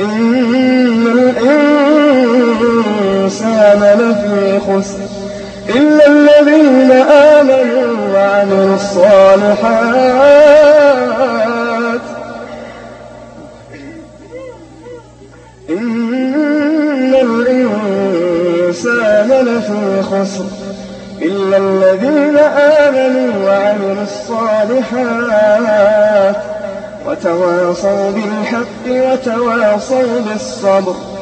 إن الإنسان لفي خسر إلا الذين آمنوا وعملوا الصالحات إن الإنسان لفي خسر إلا الذين آمنوا وعملوا الصالحات وتواصوا بالحق وتواصوا بالصبر.